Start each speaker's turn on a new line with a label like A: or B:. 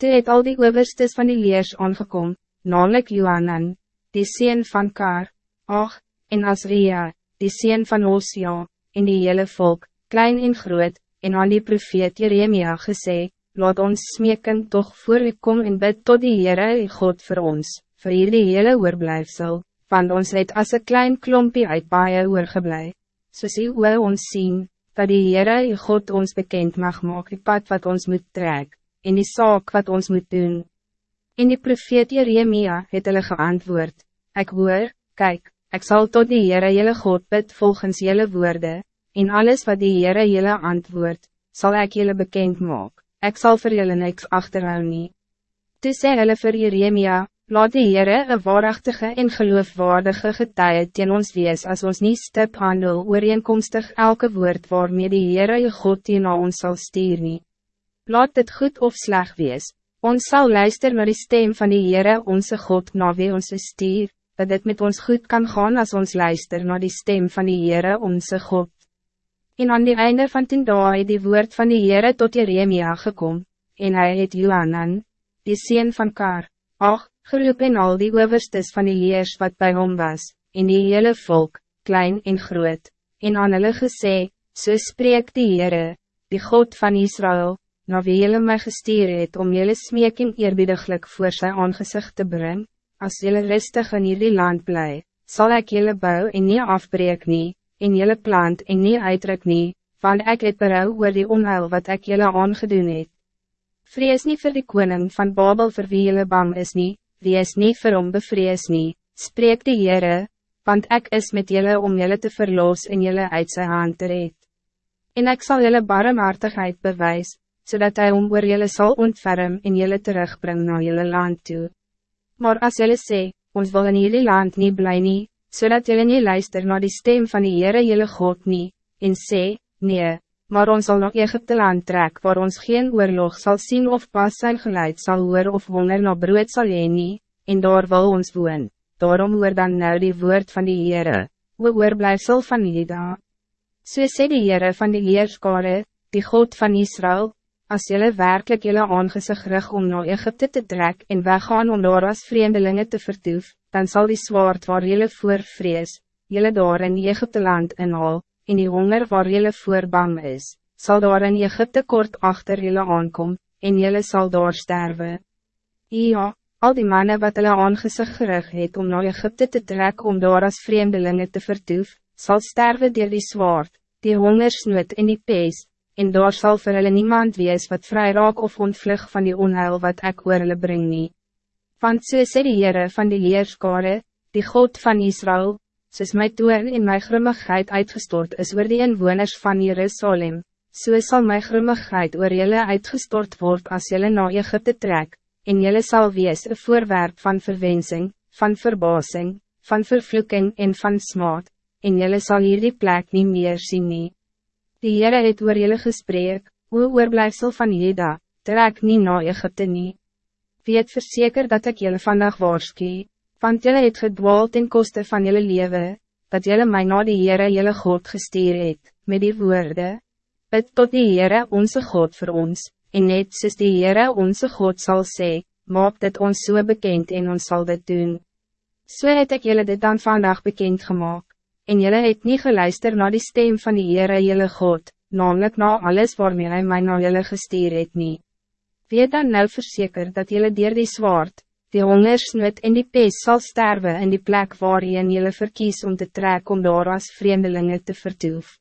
A: Toe het al die overstes van die leers aangekom, namelijk Johanan, die sien van Kar, Ach, en Asria, die sien van Osia, en die hele volk, klein en groot, en aan die profeet Jeremia gesê, laat ons smeken toch voor u kom en bid tot die Heere die God voor ons, vir hier die hele oorblijfsel, want ons het as een klein klompie uit baie oorgeblij, soos u oor ons zien, dat die Heere die God ons bekend mag maak die pad wat ons moet trek, en die saak wat ons moet doen. En die profeet Jeremia het hulle geantwoord, Ek hoor, kijk, ik zal tot die Heere jylle God bid volgens jylle woorden, en alles wat die Heere jylle antwoord, zal ik jylle bekend maak, ek sal vir jylle niks achterhou nie. Toe sê hulle vir Jeremia, laat die Heere een waarachtige en geloofwaardige getuie teen ons wees als ons niet stip handel ooreenkomstig elke woord waarmee die Heere je God teen na ons sal stuur nie. Laat dit goed of sleg wees, Ons zal luisteren naar de stem van die Heere onze God na wie ons stuur, dat dit met ons goed kan gaan als ons luister naar die stem van die Heere onze God. En aan die einde van tien dagen het die woord van die Heere tot Jeremia gekom, en hij het Johanan, die sien van Kar, ach, geroep in al die overstes van die Heers wat bij hom was, en die hele volk, klein en groot, en aan hulle gesê, so spreek die Heere, die God van Israël, na wie jylle my gestuur het om jylle smeking eerbiediglik voor sy aangezicht te brengen, als jylle rustig in hierdie land bly, zal ik jylle bou en nie afbreek nie, en jylle plant en nie uitdruk nie, want ek het berou oor die onheil wat ik jylle aangedoen het. Vrees niet voor die koning van Babel vir wie jylle bang is nie, wees nie vir hom bevrees nie, spreek die Heere, want ik is met jylle om jylle te verloos en jylle uit sy hand te red. En ik zal jylle barmhartigheid bewijs, zodat hij om oor jylle sal ontferm en jylle terugbring na jylle land toe. Maar als jylle sê, ons wil in jylle land niet bly nie, zodat jylle nie luister naar die stem van die Heere jylle God nie, en sê, nee, maar ons zal nog Egypte land trek waar ons geen oorlog zal zien of pas zijn geluid zal hoor of honger na brood sal jy nie, en daar wil ons woon, daarom hoor dan nou die woord van die Heere, hoe oorblijfsel van Juda. So sê die Heere van die Heerskare, die God van Israël, Als jullie werkelijk jullie aangezicht rig om naar Egypte te trek en weggaan om daar als vreemdelingen te vertoef, dan zal die zwaard waar jullie voor vrees, jullie daar in Egypte land inhaal, en die honger waar jullie voor bang is, zal daar in Egypte kort achter jullie aankom, en jullie zal daar sterven. Ja, al die mannen wat hulle aangezicht gerig het om naar Egypte te trek om daar als vreemdelingen te vertoef, zal sterven door die zwaard, die hongersnood en die pees, en daar zal vir hulle niemand wees wat vrij raak of ontvlug van die onheil wat ek oor hulle bring nie. Want so sê die Heere van die Heerskare, die God van Israël, soos my toon en my grimmigheid uitgestort is oor die inwoners van Jerusalem, so sal my grimmigheid oor julle uitgestort word als julle na Egypte trek, en julle sal wees een voorwerp van verwensing, van verbasing, van vervloeking en van smaad, en julle sal hier die plek niet meer zien nie. Die Heere het oor julle gesprek, hoe oorblijfsel van Jeda, trek nie na Egypte nie. Wie het verzeker dat ik jullie vandaag waarskie, want jullie het gedwaal ten koste van jullie leven, dat jullie mij na die Heere jullie God gestuur het, met die woorden, bid tot die Heere onze God voor ons, en net soos die Heere onze God zal sê, maak dit ons so bekend en ons zal dit doen. So het ek jullie dit dan vandaag bekend gemaakt en jylle het niet geluister naar die stem van die Heere jylle God, namelijk na alles waarmee hy my na jylle gestuur het nie. Weet dan nou verzeker dat jylle dier die zwaard, die hongersnood en die pees zal sterven in die plek waarin jylle verkies om te trek om daar as vreemdelingen te vertoeven.